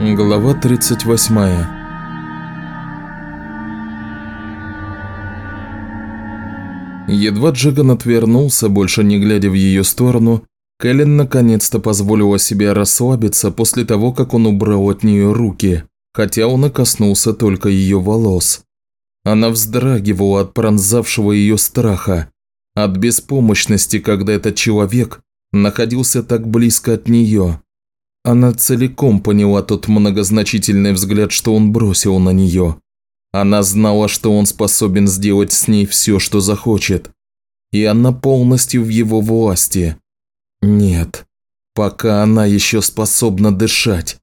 Глава 38 Едва Джиган отвернулся, больше не глядя в ее сторону, Кэлен наконец-то позволила себе расслабиться после того, как он убрал от нее руки, хотя он и коснулся только ее волос. Она вздрагивала от пронзавшего ее страха, от беспомощности, когда этот человек находился так близко от нее. Она целиком поняла тот многозначительный взгляд, что он бросил на нее. Она знала, что он способен сделать с ней все, что захочет. И она полностью в его власти. Нет, пока она еще способна дышать.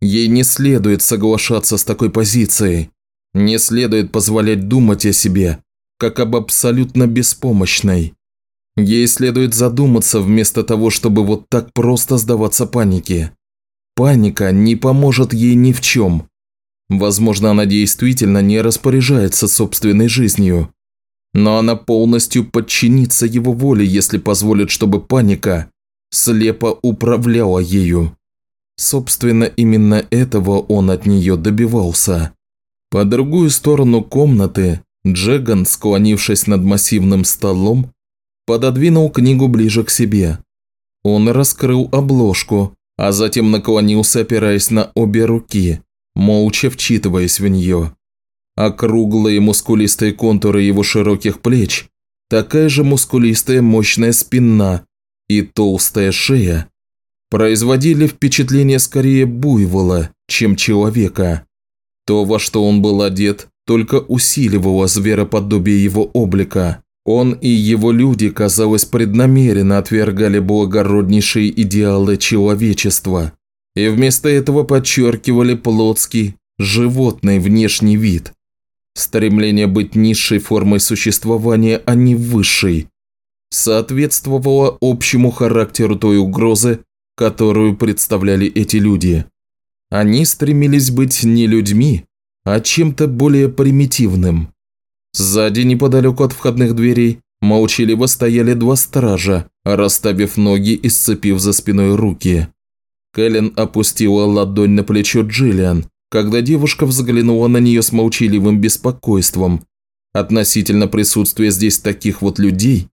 Ей не следует соглашаться с такой позицией. Не следует позволять думать о себе, как об абсолютно беспомощной. Ей следует задуматься вместо того, чтобы вот так просто сдаваться панике. Паника не поможет ей ни в чем. Возможно, она действительно не распоряжается собственной жизнью. Но она полностью подчинится его воле, если позволит, чтобы паника слепо управляла ею. Собственно, именно этого он от нее добивался. По другую сторону комнаты Джеган, склонившись над массивным столом, пододвинул книгу ближе к себе. Он раскрыл обложку, а затем наклонился, опираясь на обе руки, молча вчитываясь в нее. Округлые мускулистые контуры его широких плеч, такая же мускулистая мощная спина и толстая шея производили впечатление скорее буйвола, чем человека. То, во что он был одет, только усиливало звероподобие его облика. Он и его люди, казалось, преднамеренно отвергали благороднейшие идеалы человечества и вместо этого подчеркивали плотский, животный внешний вид. Стремление быть низшей формой существования, а не высшей, соответствовало общему характеру той угрозы, которую представляли эти люди. Они стремились быть не людьми, а чем-то более примитивным. Сзади, неподалеку от входных дверей, молчаливо стояли два стража, расставив ноги и сцепив за спиной руки. Кэлен опустила ладонь на плечо Джиллиан, когда девушка взглянула на нее с молчаливым беспокойством относительно присутствия здесь таких вот людей,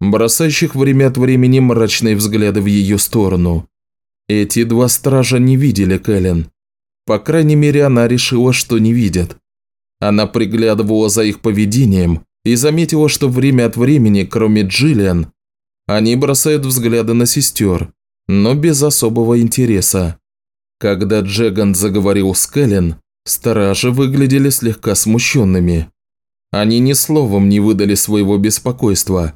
бросающих время от времени мрачные взгляды в ее сторону. Эти два стража не видели Кэлен. По крайней мере, она решила, что не видят. Она приглядывала за их поведением и заметила, что время от времени, кроме Джиллиан, они бросают взгляды на сестер, но без особого интереса. Когда Джеган заговорил с Кэлен, стражи выглядели слегка смущенными. Они ни словом не выдали своего беспокойства,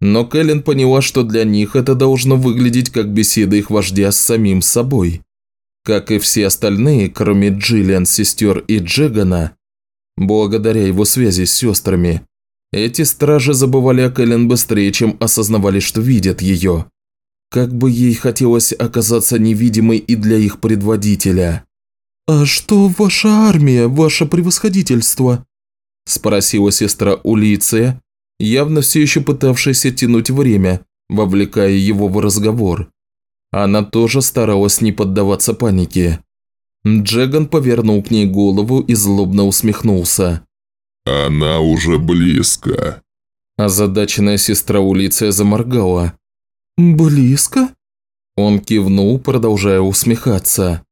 но Кэлен поняла, что для них это должно выглядеть как беседа их вождя с самим собой. Как и все остальные, кроме Джиллиан, сестер и Джегана, Благодаря его связи с сестрами, эти стражи забывали о Кэлен быстрее, чем осознавали, что видят ее. Как бы ей хотелось оказаться невидимой и для их предводителя. «А что ваша армия, ваше превосходительство?» – спросила сестра Улиция, явно все еще пытавшаяся тянуть время, вовлекая его в разговор. Она тоже старалась не поддаваться панике. Джеган повернул к ней голову и злобно усмехнулся. «Она уже близко». Озадаченная сестра Улиция заморгала. «Близко?» Он кивнул, продолжая усмехаться.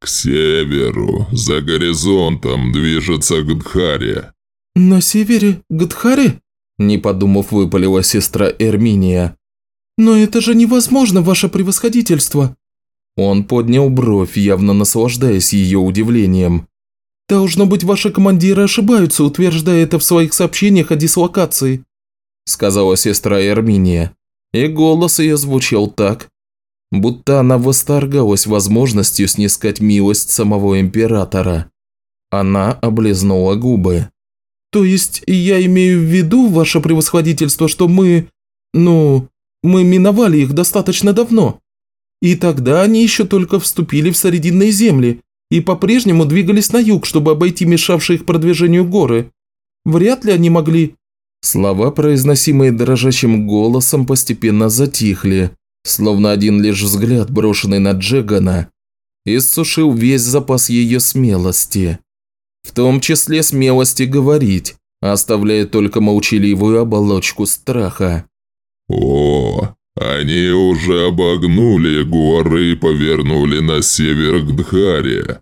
«К северу, за горизонтом, движется Гдхари». «На севере Гдхари?» Не подумав, выпалила сестра Эрминия. «Но это же невозможно, ваше превосходительство!» Он поднял бровь, явно наслаждаясь ее удивлением. «Должно быть, ваши командиры ошибаются, утверждая это в своих сообщениях о дислокации», сказала сестра Эрминия. И голос ее звучал так, будто она восторгалась возможностью снискать милость самого императора. Она облизнула губы. «То есть я имею в виду, ваше превосходительство, что мы... ну... мы миновали их достаточно давно?» И тогда они еще только вступили в Срединные земли и по-прежнему двигались на юг, чтобы обойти мешавшие их продвижению горы. Вряд ли они могли...» Слова, произносимые дрожащим голосом, постепенно затихли, словно один лишь взгляд, брошенный на Джегана, иссушил весь запас ее смелости. В том числе смелости говорить, оставляя только молчаливую оболочку страха. «О, они уже обогнули горы и повернули на север к Дхаре.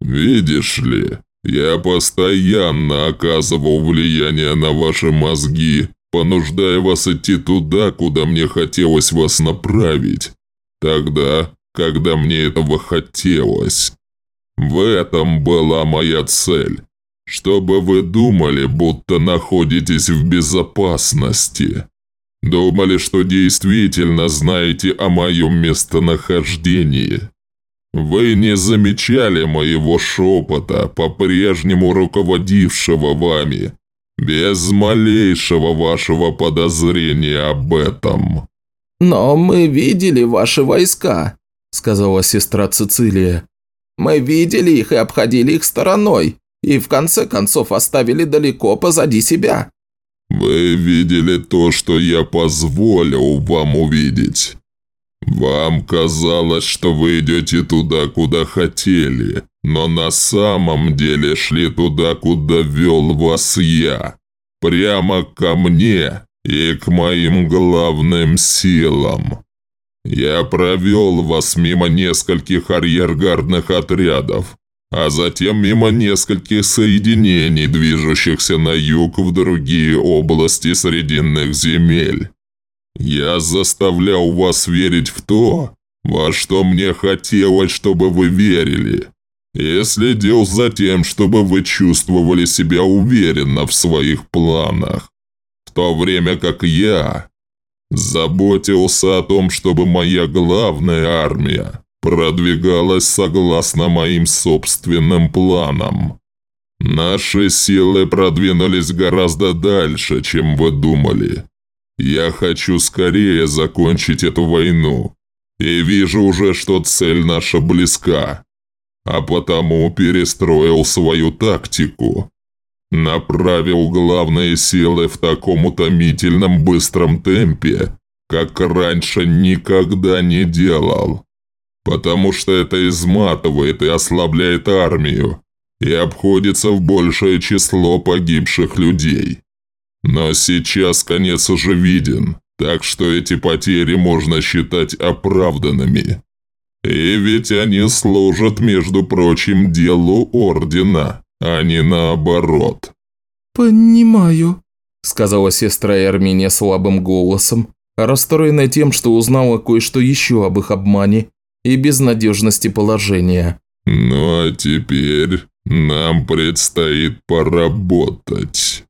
Видишь ли, я постоянно оказывал влияние на ваши мозги, понуждая вас идти туда, куда мне хотелось вас направить. Тогда, когда мне этого хотелось. В этом была моя цель. Чтобы вы думали, будто находитесь в безопасности. Думали, что действительно знаете о моем местонахождении. Вы не замечали моего шепота, по-прежнему руководившего вами, без малейшего вашего подозрения об этом. «Но мы видели ваши войска», – сказала сестра Цицилия. «Мы видели их и обходили их стороной, и в конце концов оставили далеко позади себя». «Вы видели то, что я позволил вам увидеть. Вам казалось, что вы идете туда, куда хотели, но на самом деле шли туда, куда вел вас я. Прямо ко мне и к моим главным силам. Я провел вас мимо нескольких арьергардных отрядов, а затем мимо нескольких соединений, движущихся на юг в другие области Срединных земель. Я заставлял вас верить в то, во что мне хотелось, чтобы вы верили, и следил за тем, чтобы вы чувствовали себя уверенно в своих планах, в то время как я заботился о том, чтобы моя главная армия продвигалась согласно моим собственным планам. Наши силы продвинулись гораздо дальше, чем вы думали. Я хочу скорее закончить эту войну. И вижу уже, что цель наша близка. А потому перестроил свою тактику. Направил главные силы в таком утомительном быстром темпе, как раньше никогда не делал. Потому что это изматывает и ослабляет армию, и обходится в большее число погибших людей. Но сейчас конец уже виден, так что эти потери можно считать оправданными. И ведь они служат, между прочим, делу Ордена, а не наоборот. «Понимаю», – сказала сестра Армения слабым голосом, расстроенная тем, что узнала кое-что еще об их обмане и безнадежности положения. «Ну а теперь нам предстоит поработать».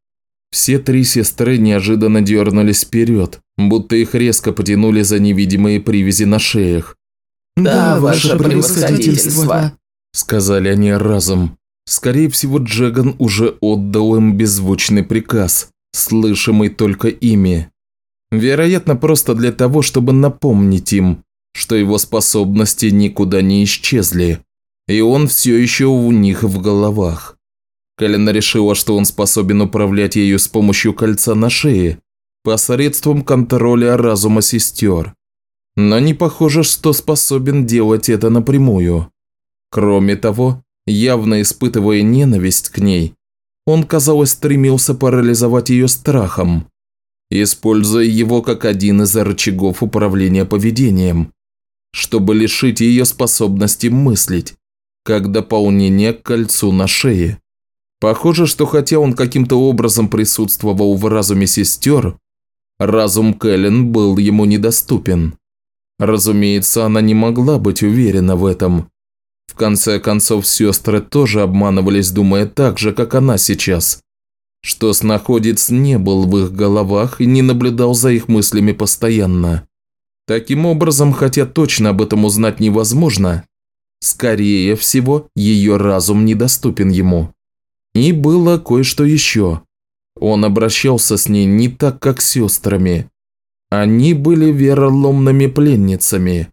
Все три сестры неожиданно дернулись вперед, будто их резко потянули за невидимые привязи на шеях. «Да, ваше превосходительство», – сказали они разом. Скорее всего, Джеган уже отдал им беззвучный приказ, слышимый только ими. Вероятно, просто для того, чтобы напомнить им, что его способности никуда не исчезли, и он все еще у них в головах. Кэлен решила, что он способен управлять ею с помощью кольца на шее, посредством контроля разума сестер. Но не похоже, что способен делать это напрямую. Кроме того, явно испытывая ненависть к ней, он, казалось, стремился парализовать ее страхом, используя его как один из рычагов управления поведением, чтобы лишить ее способности мыслить, как дополнение к кольцу на шее. Похоже, что хотя он каким-то образом присутствовал в разуме сестер, разум Кэлен был ему недоступен. Разумеется, она не могла быть уверена в этом. В конце концов, сестры тоже обманывались, думая так же, как она сейчас. Что снаходец не был в их головах и не наблюдал за их мыслями постоянно. Таким образом, хотя точно об этом узнать невозможно, скорее всего, ее разум недоступен ему. И было кое-что еще. Он обращался с ней не так, как с сестрами. Они были вероломными пленницами.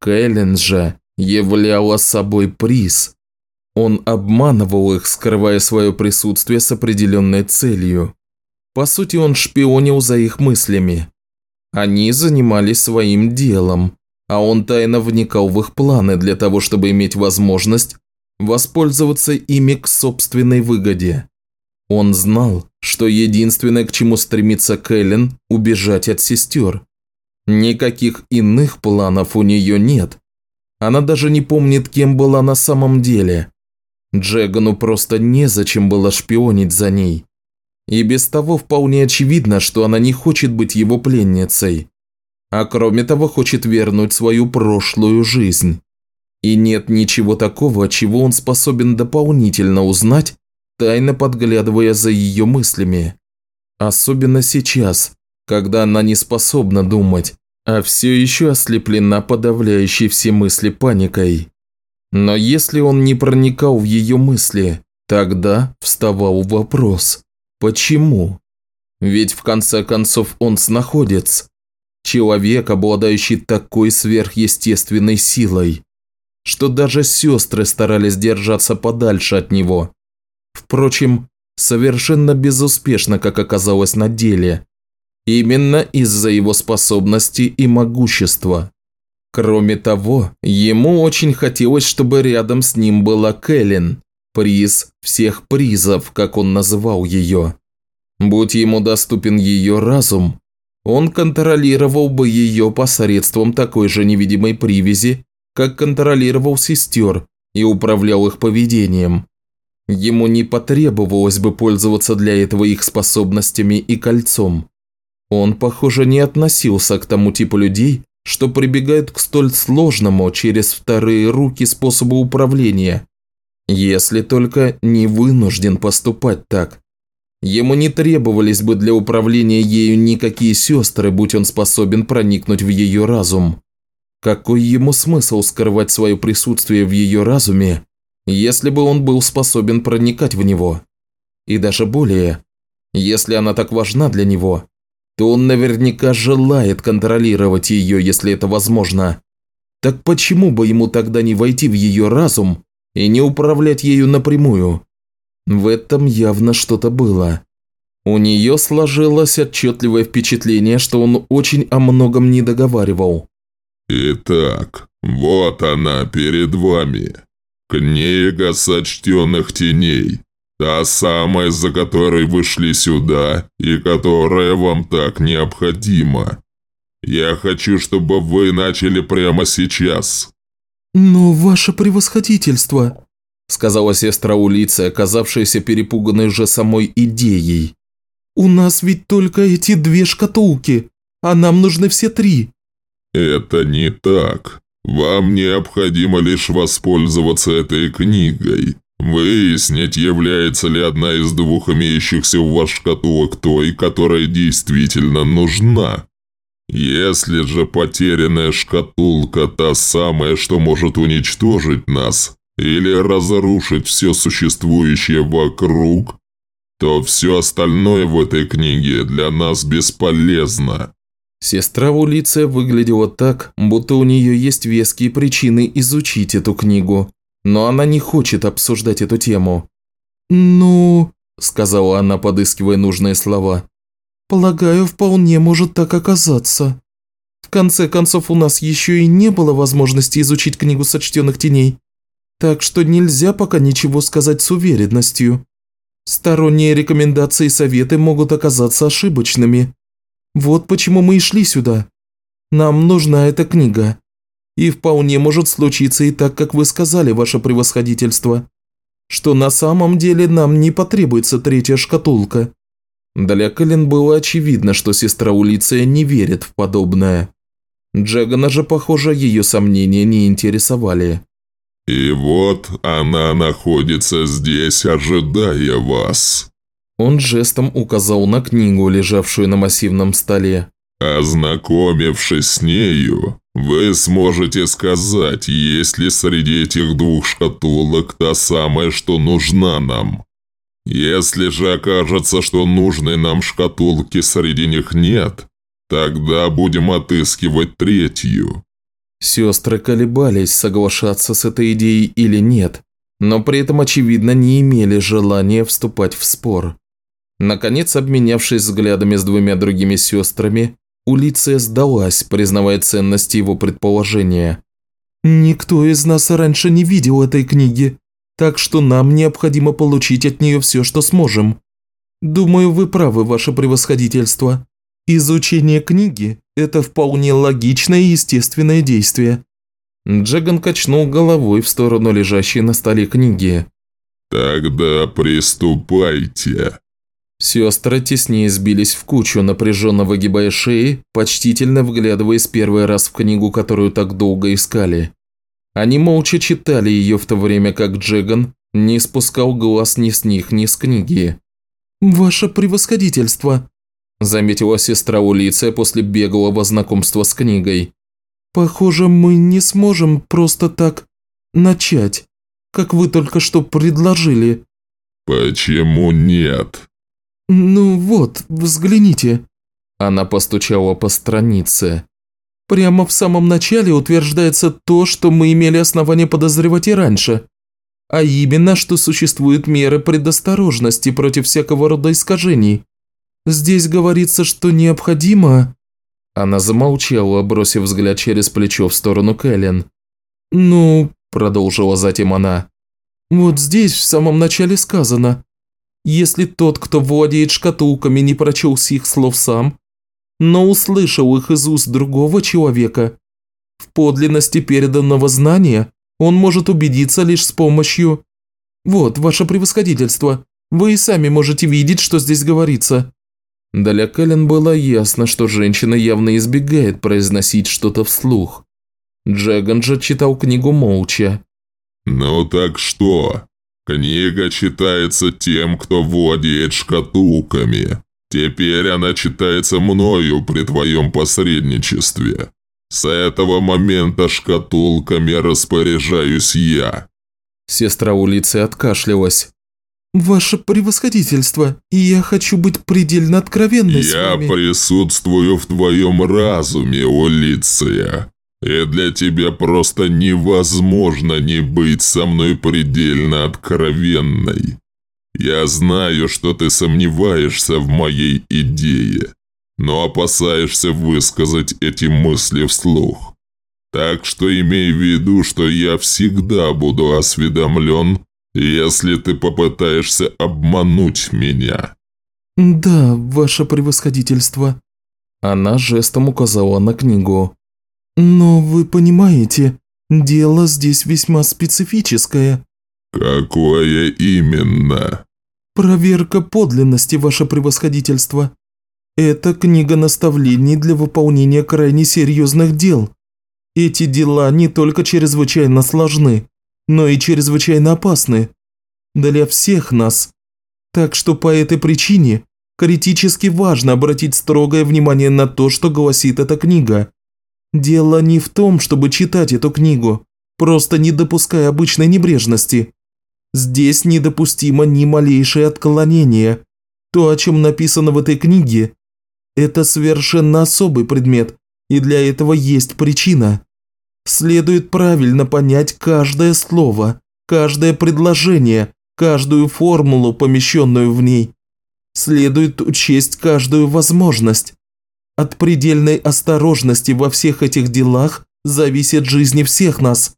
Кэлен же являла собой приз. Он обманывал их, скрывая свое присутствие с определенной целью. По сути, он шпионил за их мыслями. Они занимались своим делом, а он тайно вникал в их планы для того, чтобы иметь возможность воспользоваться ими к собственной выгоде. Он знал, что единственное, к чему стремится Кэлен – убежать от сестер. Никаких иных планов у нее нет. Она даже не помнит, кем была на самом деле. Джегану просто незачем было шпионить за ней. И без того вполне очевидно, что она не хочет быть его пленницей. А кроме того, хочет вернуть свою прошлую жизнь. И нет ничего такого, чего он способен дополнительно узнать, тайно подглядывая за ее мыслями. Особенно сейчас, когда она не способна думать, а все еще ослеплена подавляющей все мысли паникой. Но если он не проникал в ее мысли, тогда вставал вопрос «Почему?». Ведь в конце концов он снаходец. Человек, обладающий такой сверхъестественной силой, что даже сестры старались держаться подальше от него. Впрочем, совершенно безуспешно, как оказалось на деле. Именно из-за его способности и могущества. Кроме того, ему очень хотелось, чтобы рядом с ним была Кэлен, приз всех призов, как он называл ее. Будь ему доступен ее разум, он контролировал бы ее посредством такой же невидимой привязи, как контролировал сестер и управлял их поведением. Ему не потребовалось бы пользоваться для этого их способностями и кольцом. Он, похоже, не относился к тому типу людей, что прибегают к столь сложному через вторые руки способу управления, если только не вынужден поступать так. Ему не требовались бы для управления ею никакие сестры, будь он способен проникнуть в ее разум. Какой ему смысл скрывать свое присутствие в ее разуме, если бы он был способен проникать в него? И даже более, если она так важна для него, то он наверняка желает контролировать ее, если это возможно. Так почему бы ему тогда не войти в ее разум и не управлять ею напрямую? В этом явно что-то было. У нее сложилось отчетливое впечатление, что он очень о многом не договаривал. «Итак, вот она перед вами. Книга сочтенных теней. Та самая, за которой вы шли сюда и которая вам так необходима. Я хочу, чтобы вы начали прямо сейчас». «Но ваше превосходительство», – сказала сестра Улицы, оказавшаяся перепуганной уже самой идеей. «У нас ведь только эти две шкатулки, а нам нужны все три». «Это не так. Вам необходимо лишь воспользоваться этой книгой. Выяснить, является ли одна из двух имеющихся у вас шкатулок той, которая действительно нужна. Если же потерянная шкатулка та самая, что может уничтожить нас или разрушить все существующее вокруг, то все остальное в этой книге для нас бесполезно. Сестра Улиция выглядела так, будто у нее есть веские причины изучить эту книгу но она не хочет обсуждать эту тему. «Ну...» – сказала она, подыскивая нужные слова. «Полагаю, вполне может так оказаться. В конце концов, у нас еще и не было возможности изучить книгу сочтенных теней, так что нельзя пока ничего сказать с уверенностью. Сторонние рекомендации и советы могут оказаться ошибочными. Вот почему мы и шли сюда. Нам нужна эта книга. И вполне может случиться и так, как вы сказали, ваше превосходительство, что на самом деле нам не потребуется третья шкатулка». Для Кэлен было очевидно, что сестра Улиция не верит в подобное. Джагана же, похоже, ее сомнения не интересовали. «И вот она находится здесь, ожидая вас». Он жестом указал на книгу, лежавшую на массивном столе. Ознакомившись с нею, вы сможете сказать, есть ли среди этих двух шкатулок та самая, что нужна нам. Если же окажется, что нужной нам шкатулки среди них нет, тогда будем отыскивать третью». Сестры колебались, соглашаться с этой идеей или нет, но при этом, очевидно, не имели желания вступать в спор. Наконец, обменявшись взглядами с двумя другими сестрами, Улиция сдалась, признавая ценность его предположения. «Никто из нас раньше не видел этой книги, так что нам необходимо получить от нее все, что сможем. Думаю, вы правы, ваше превосходительство. Изучение книги – это вполне логичное и естественное действие». Джаган качнул головой в сторону лежащей на столе книги. «Тогда приступайте». Сестры теснее сбились в кучу, напряженно выгибая шеи, почтительно вглядываясь первый раз в книгу, которую так долго искали. Они молча читали ее в то время, как Джеган не спускал глаз ни с них, ни с книги. «Ваше превосходительство», – заметила сестра Улиция после беглого знакомства с книгой. «Похоже, мы не сможем просто так начать, как вы только что предложили». «Почему нет?» «Ну вот, взгляните». Она постучала по странице. Прямо в самом начале утверждается то, что мы имели основания подозревать и раньше. А именно, что существуют меры предосторожности против всякого рода искажений. Здесь говорится, что необходимо... Она замолчала, бросив взгляд через плечо в сторону Кэлен. «Ну...» – продолжила затем она. «Вот здесь в самом начале сказано, если тот, кто владеет шкатулками, не прочел сих слов сам, но услышал их из уст другого человека, в подлинности переданного знания он может убедиться лишь с помощью... Вот, ваше превосходительство, вы и сами можете видеть, что здесь говорится». Для Кэлен было ясно, что женщина явно избегает произносить что-то вслух. Джеган же читал книгу молча. «Ну так что?» Книга читается тем, кто владеет шкатулками. Теперь она читается мною при твоем посредничестве. С этого момента шкатулками распоряжаюсь я». Сестра улицы откашлялась. «Ваше превосходительство, я хочу быть предельно откровенной с вами». Я присутствую в твоем разуме, Улиция. И для тебя просто невозможно не быть со мной предельно откровенной. Я знаю, что ты сомневаешься в моей идее, но опасаешься высказать эти мысли вслух. Так что имей в виду, что я всегда буду осведомлен, если ты попытаешься обмануть меня». «Да, ваше превосходительство». Она жестом указала на книгу. «Но вы понимаете, дело здесь весьма специфическое». «Какое именно?» «Проверка подлинности, ваше превосходительство. Это книга наставлений для выполнения крайне серьезных дел. Эти дела не только чрезвычайно сложны, но и чрезвычайно опасны. Для всех нас. Так что по этой причине критически важно обратить строгое внимание на то, что гласит эта книга. Дело не в том, чтобы читать эту книгу, просто не допуская обычной небрежности. Здесь недопустимо ни малейшее отклонение. То, о чем написано в этой книге, это совершенно особый предмет, и для этого есть причина. Следует правильно понять каждое слово, каждое предложение, каждую формулу, помещенную в ней. Следует учесть каждую возможность. От предельной осторожности во всех этих делах зависит жизни всех нас.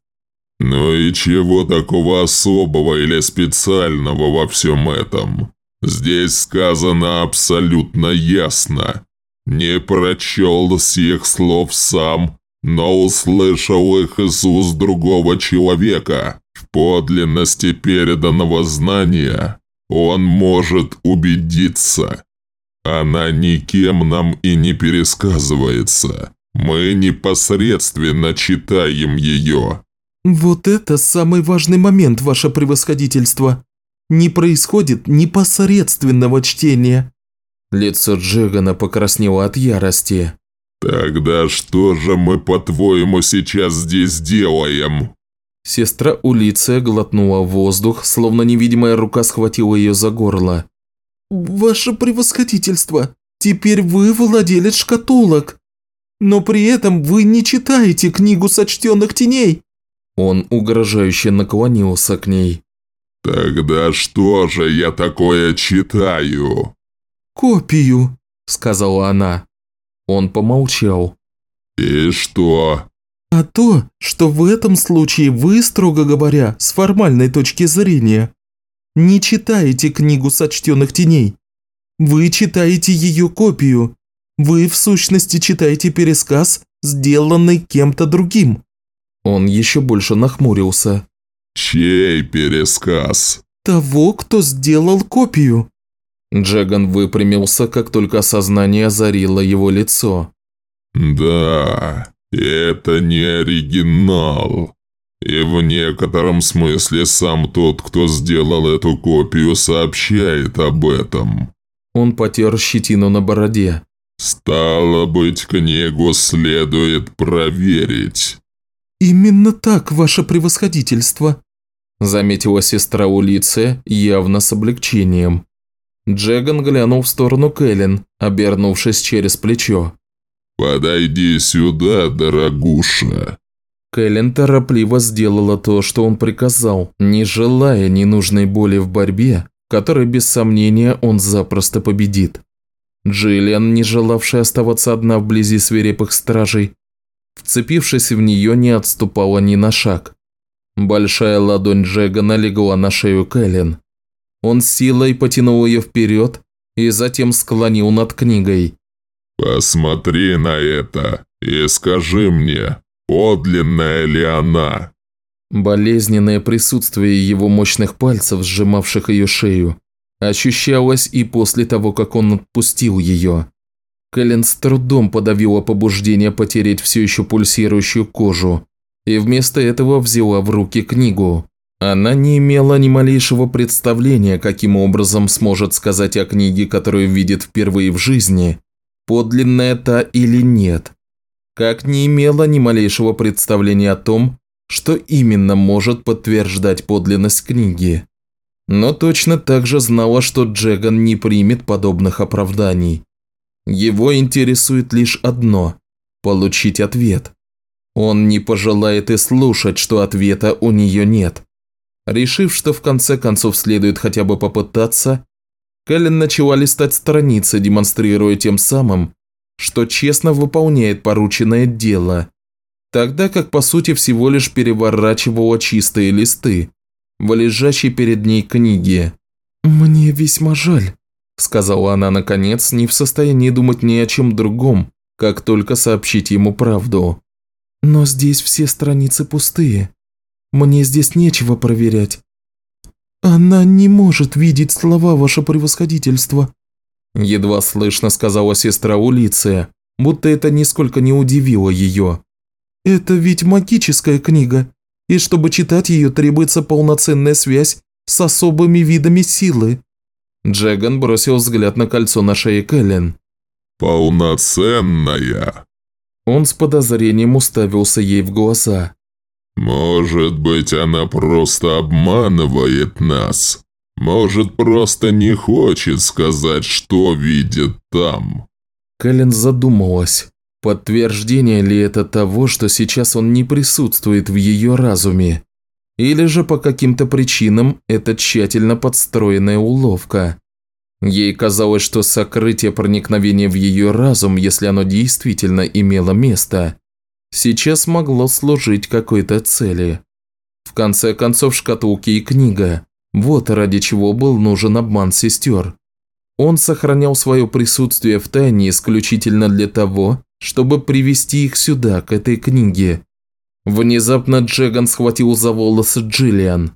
Ну и чего такого особого или специального во всем этом? Здесь сказано абсолютно ясно. Не прочел всех слов сам, но услышал их из уст другого человека. В подлинности переданного знания он может убедиться. Она никем нам и не пересказывается. Мы непосредственно читаем ее. Вот это самый важный момент, ваше превосходительство. Не происходит непосредственного чтения. Лицо Джигана покраснело от ярости. «Тогда что же мы, по-твоему, сейчас здесь делаем?» Сестра Улиция глотнула воздух, словно невидимая рука схватила ее за горло. «Ваше превосходительство, теперь вы владелец шкатулок. Но при этом вы не читаете книгу сочтенных теней». Он угрожающе наклонился к ней. «Тогда что же я такое читаю?» «Копию», – сказала она. Он помолчал. «И что?» «А то, что в этом случае вы, строго говоря, с формальной точки зрения, не читаете книгу сочтенных теней. Вы читаете ее копию. Вы, в сущности, читаете пересказ, сделанный кем-то другим». Он еще больше нахмурился. «Чей пересказ?» «Того, кто сделал копию». Джеган выпрямился, как только сознание озарило его лицо. «Да, это не оригинал. И в некотором смысле сам тот, кто сделал эту копию, сообщает об этом». Он потер щетину на бороде. «Стало быть, книгу следует проверить». «Именно так, ваше превосходительство», – заметила сестра Улиция явно с облегчением. Джеган глянул в сторону Кэлен, обернувшись через плечо. «Подойди сюда, дорогуша». Кэлен торопливо сделала то, что он приказал, не желая ненужной боли в борьбе, которой без сомнения он запросто победит. Джиллиан, не желавшая оставаться одна вблизи свирепых стражей, вцепившись в нее, не отступала ни на шаг. Большая ладонь Джегана легла на шею Кэлен. Он силой потянул ее вперед и затем склонил над книгой. «Посмотри на это и скажи мне, подлинная ли она?» Болезненное присутствие его мощных пальцев, сжимавших ее шею, ощущалось и после того, как он отпустил ее. Кэлен с трудом подавила побуждение потереть все еще пульсирующую кожу и вместо этого взяла в руки книгу. Она не имела ни малейшего представления, каким образом сможет сказать о книге, которую видит впервые в жизни, подлинная та или нет. Как не имела ни малейшего представления о том, что именно может подтверждать подлинность книги. Но точно так же знала, что Джеган не примет подобных оправданий. Его интересует лишь одно – получить ответ. Он не пожелает и слушать, что ответа у нее нет. Решив, что в конце концов следует хотя бы попытаться, Кэлен начала листать страницы, демонстрируя тем самым, что честно выполняет порученное дело, тогда как по сути всего лишь переворачивала чистые листы в лежащей перед ней книге. «Мне весьма жаль», – сказала она наконец, не в состоянии думать ни о чем другом, как только сообщить ему правду. «Но здесь все страницы пустые. Мне здесь нечего проверять. Она не может видеть слова, ваше превосходительство. Едва слышно сказала сестра Улиция, будто это нисколько не удивило ее. Это ведь магическая книга, и чтобы читать ее требуется полноценная связь с особыми видами силы. Джеган бросил взгляд на кольцо на шее Кэлен. «Полноценная?» Он с подозрением уставился ей в глаза. «Может быть, она просто обманывает нас. Может, просто не хочет сказать, что видит там». Кэлен задумалась. Подтверждение ли это того, что сейчас он не присутствует в ее разуме? Или же по каким-то причинам это тщательно подстроенная уловка? Ей казалось, что сокрытие проникновения в ее разум, если оно действительно имело место, сейчас могло служить какой-то цели. В конце концов, шкатулки и книга. Вот ради чего был нужен обман сестер. Он сохранял свое присутствие в тайне исключительно для того, чтобы привести их сюда, к этой книге. Внезапно Джеган схватил за волосы Джиллиан.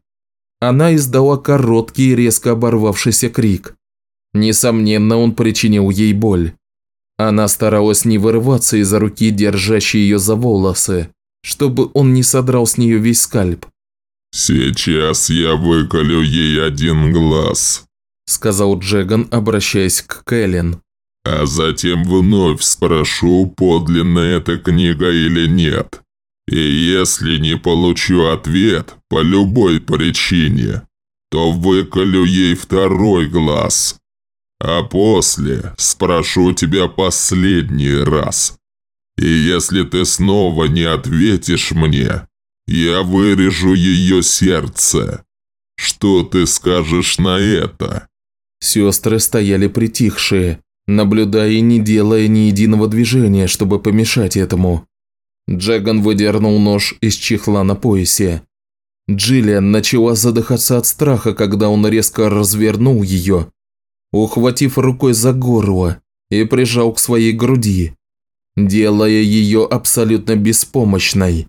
Она издала короткий и резко оборвавшийся крик. Несомненно, он причинил ей боль. Она старалась не вырываться из-за руки, держащей ее за волосы, чтобы он не содрал с нее весь скальп. «Сейчас я выколю ей один глаз», – сказал Джеган, обращаясь к Кэлен. «А затем вновь спрошу, подлинная эта книга или нет. И если не получу ответ по любой причине, то выколю ей второй глаз. А после спрошу тебя последний раз. И если ты снова не ответишь мне, я вырежу ее сердце. Что ты скажешь на это?» Сестры стояли притихшие. наблюдая и не делая ни единого движения, чтобы помешать этому. Джеган выдернул нож из чехла на поясе. Джиллиан начала задыхаться от страха, когда он резко развернул ее, ухватив рукой за горло и прижал к своей груди, делая ее абсолютно беспомощной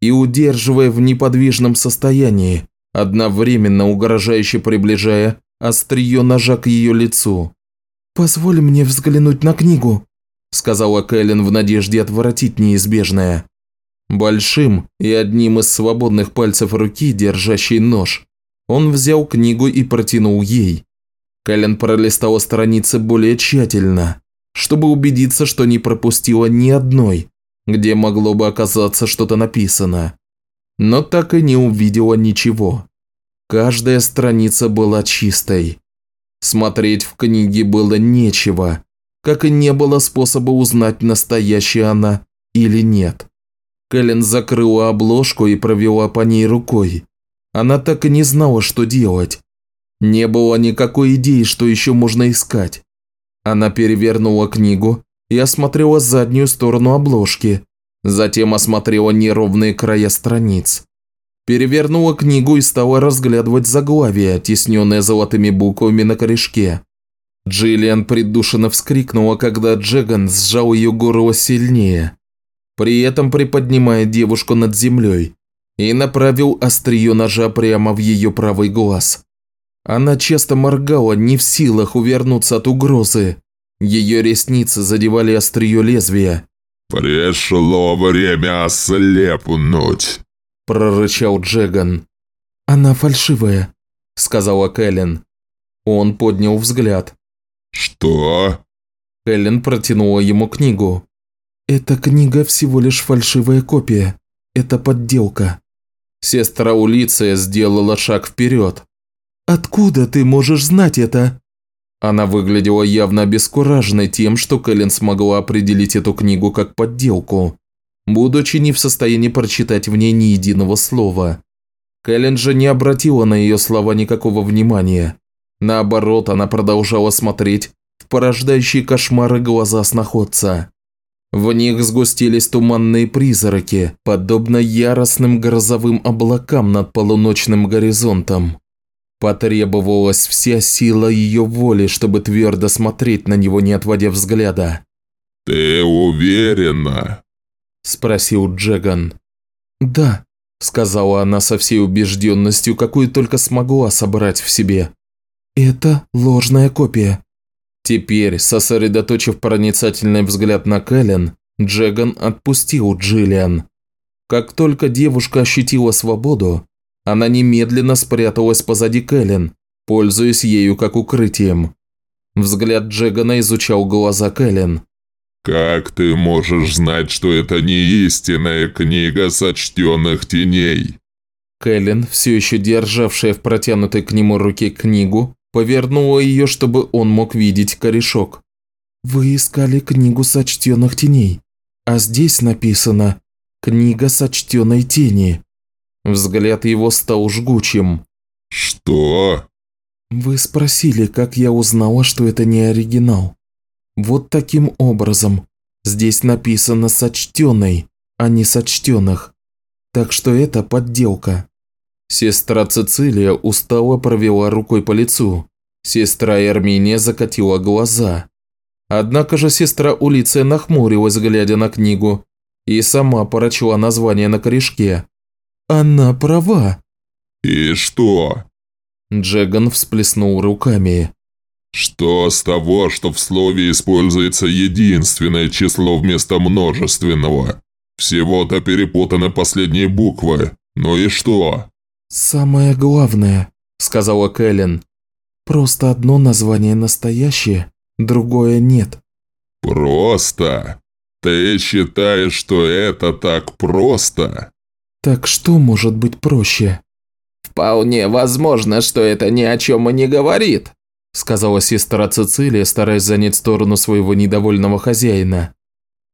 и удерживая в неподвижном состоянии, одновременно угрожающе приближая острие ножа к ее лицу. «Позволь мне взглянуть на книгу», – сказала Кэлен в надежде отворотить неизбежное. Большим и одним из свободных пальцев руки, держащий нож, он взял книгу и протянул ей. Кэлен пролистала страницы более тщательно, чтобы убедиться, что не пропустила ни одной, где могло бы оказаться что-то написано. Но так и не увидела ничего. Каждая страница была чистой. Смотреть в книге было нечего, как и не было способа узнать, настоящая она или нет. Кэлен закрыла обложку и провела по ней рукой. Она так и не знала, что делать. Не было никакой идеи, что еще можно искать. Она перевернула книгу и осмотрела заднюю сторону обложки, затем осмотрела неровные края страниц. Перевернула книгу и стала разглядывать заглавие, тесненное золотыми буквами на корешке. Джиллиан придушенно вскрикнула, когда Джеган сжал ее горло сильнее при этом приподнимая девушку над землей, и направил острие ножа прямо в ее правый глаз. Она часто моргала, не в силах увернуться от угрозы. Ее ресницы задевали острие лезвия. «Пришло время ослепнуть», – прорычал Джеган. «Она фальшивая», – сказала Кэлен. Он поднял взгляд. «Что?» Кэлен протянула ему книгу. «Эта книга всего лишь фальшивая копия. Это подделка». Сестра Улиция сделала шаг вперед. «Откуда ты можешь знать это?» Она выглядела явно обескураженной тем, что Кэлен смогла определить эту книгу как подделку, будучи не в состоянии прочитать в ней ни единого слова. Кэлен же не обратила на ее слова никакого внимания. Наоборот, она продолжала смотреть в порождающие кошмары глаза сноходца. В них сгустились туманные призраки, подобно яростным грозовым облакам над полуночным горизонтом. Потребовалась вся сила ее воли, чтобы твердо смотреть на него, не отводя взгляда. «Ты уверена?» – спросил Джеган. «Да», – сказала она со всей убежденностью, какую только смогла собрать в себе. «Это ложная копия. Теперь, сосредоточив проницательный взгляд на Кэлен, Джеган отпустил Джиллиан. Как только девушка ощутила свободу, она немедленно спряталась позади Кэлен, пользуясь ею как укрытием. Взгляд Джегана изучал глаза Кэлен. «Как ты можешь знать, что это не истинная книга сочтенных теней?» Кэлен, все еще державшая в протянутой к нему руке книгу, Повернула ее, чтобы он мог видеть корешок. «Вы искали книгу сочтенных теней, а здесь написано «Книга сочтенной тени». Взгляд его стал жгучим. «Что?» «Вы спросили, как я узнала, что это не оригинал. Вот таким образом. Здесь написано «сочтенной», а не «сочтенных». Так что это подделка. Сестра Цицилия устало провела рукой по лицу. Сестра Эрминия закатила глаза. Однако же сестра Улиция нахмурилась, глядя на книгу, и сама прочла название на корешке. «Она права». «И что?» Джеган всплеснул руками. «Что с того, что в слове используется единственное число вместо множественного? Всего-то перепутаны последние буквы. Ну и что?» «Самое главное», – сказала Кэлен. «Просто одно название настоящее, другое нет». «Просто? Ты считаешь, что это так просто?» «Так что может быть проще?» «Вполне возможно, что это ни о чем и не говорит», – сказала сестра Цицилия, стараясь занять сторону своего недовольного хозяина.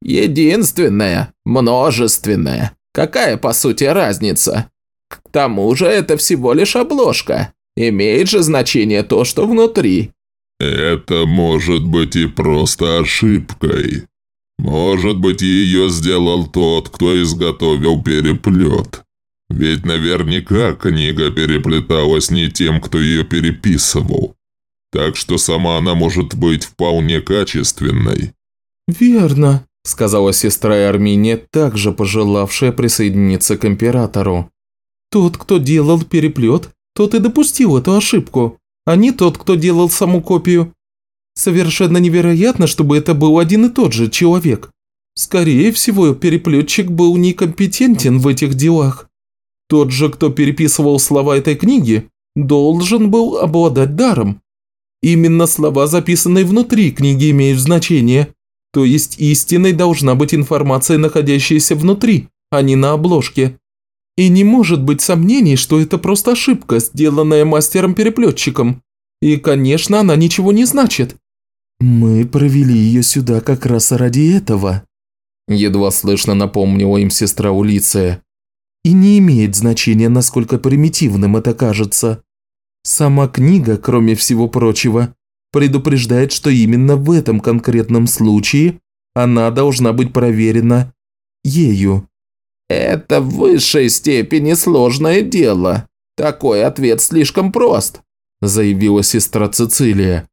«Единственное, множественное. Какая, по сути, разница? К тому же это всего лишь обложка. Имеет же значение то, что внутри. Это может быть и просто ошибкой. Может быть, ее сделал тот, кто изготовил переплет. Ведь наверняка книга переплеталась не тем, кто ее переписывал. Так что сама она может быть вполне качественной. «Верно», – сказала сестра Арминия, также пожелавшая присоединиться к императору. «Тот, кто делал переплет, тот и допустил эту ошибку, а не тот, кто делал саму копию. Совершенно невероятно, чтобы это был один и тот же человек. Скорее всего, переплетчик был некомпетентен в этих делах. Тот же, кто переписывал слова этой книги, должен был обладать даром. Именно слова, записанные внутри книги, имеют значение. То есть истиной должна быть информация, находящаяся внутри, а не на обложке. И не может быть сомнений, что это просто ошибка, сделанная мастером-переплетчиком. И, конечно, она ничего не значит. «Мы провели ее сюда как раз ради этого», – едва слышно напомнила им сестра Улиция. «И не имеет значения, насколько примитивным это кажется. Сама книга, кроме всего прочего, предупреждает, что именно в этом конкретном случае она должна быть проверена ею». «Это в высшей степени сложное дело. Такой ответ слишком прост», – заявила сестра Цицилия.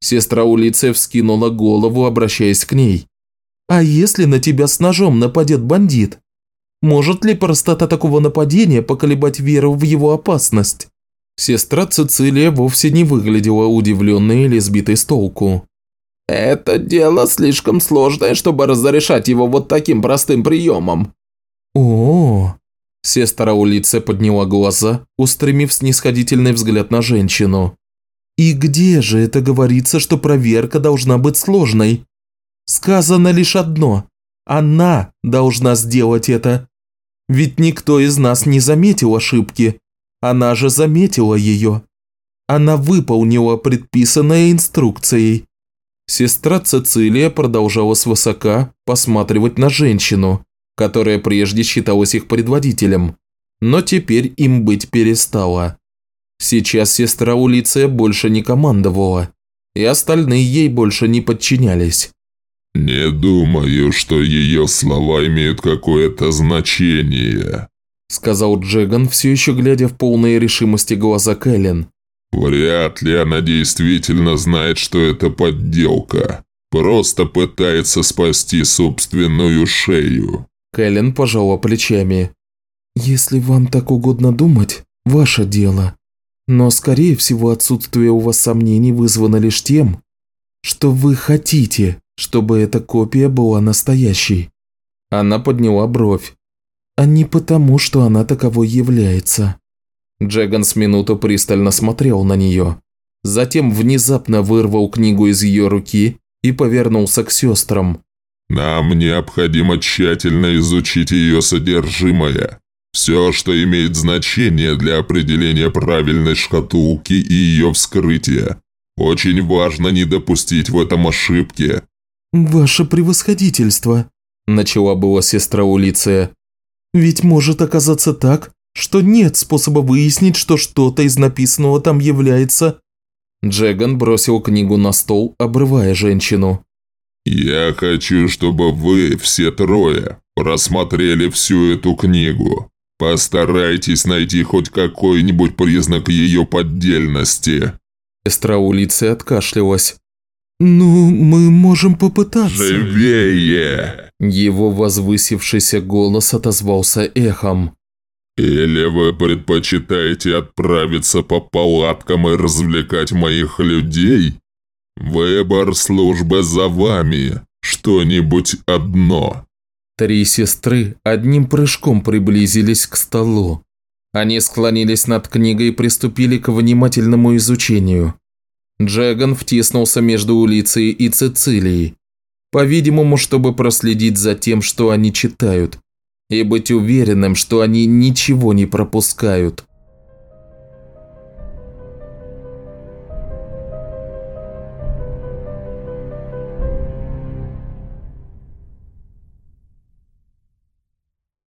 Сестра Улиция вскинула голову, обращаясь к ней. «А если на тебя с ножом нападет бандит? Может ли простота такого нападения поколебать веру в его опасность?» Сестра Цицилия вовсе не выглядела удивленной или сбитой с толку. «Это дело слишком сложное, чтобы разрешать его вот таким простым приемом». «О-о-о!» Сестра Улиция подняла глаза, устремив снисходительный взгляд на женщину. И где же это говорится, что проверка должна быть сложной? Сказано лишь одно. Она должна сделать это. Ведь никто из нас не заметил ошибки. Она же заметила ее. Она выполнила предписанное инструкцией. Сестра Цицилия продолжала свысока посматривать на женщину, которая прежде считалась их предводителем, но теперь им быть перестала. Сейчас сестра Улиция больше не командовала, и остальные ей больше не подчинялись. «Не думаю, что ее слова имеют какое-то значение», сказал Джеган, все еще глядя в полные решимости глаза Кэлен. «Вряд ли она действительно знает, что это подделка. Просто пытается спасти собственную шею». Кэлен пожала плечами. «Если вам так угодно думать, ваше дело. Но, скорее всего, отсутствие у вас сомнений вызвано лишь тем, что вы хотите, чтобы эта копия была настоящей. Она подняла бровь. А не потому, что она таковой является. Джеган с минуту пристально смотрел на нее. Затем внезапно вырвал книгу из ее руки и повернулся к сестрам. «Нам необходимо тщательно изучить ее содержимое. Все, что имеет значение для определения правильной шкатулки и ее вскрытия. Очень важно не допустить в этом ошибки. «Ваше превосходительство», – начала была сестра Улиция. «Ведь может оказаться так, что нет способа выяснить, что что-то из написанного там является...» Джеган бросил книгу на стол, обрывая женщину. «Я хочу, чтобы вы все трое просмотрели всю эту книгу. Постарайтесь найти хоть какой-нибудь признак ее поддельности». Сестра улицы откашлялась. «Ну, мы можем попытаться». «Живее!» Его возвысившийся голос отозвался эхом. «Или вы предпочитаете отправиться по палаткам и развлекать моих людей? Выбор службы за вами. Что-нибудь одно». Три сестры одним прыжком приблизились к столу. Они склонились над книгой и приступили к внимательному изучению. Джеган втиснулся между Улицией и Цицилией, по-видимому, чтобы проследить за тем, что они читают, и быть уверенным, что они ничего не пропускают.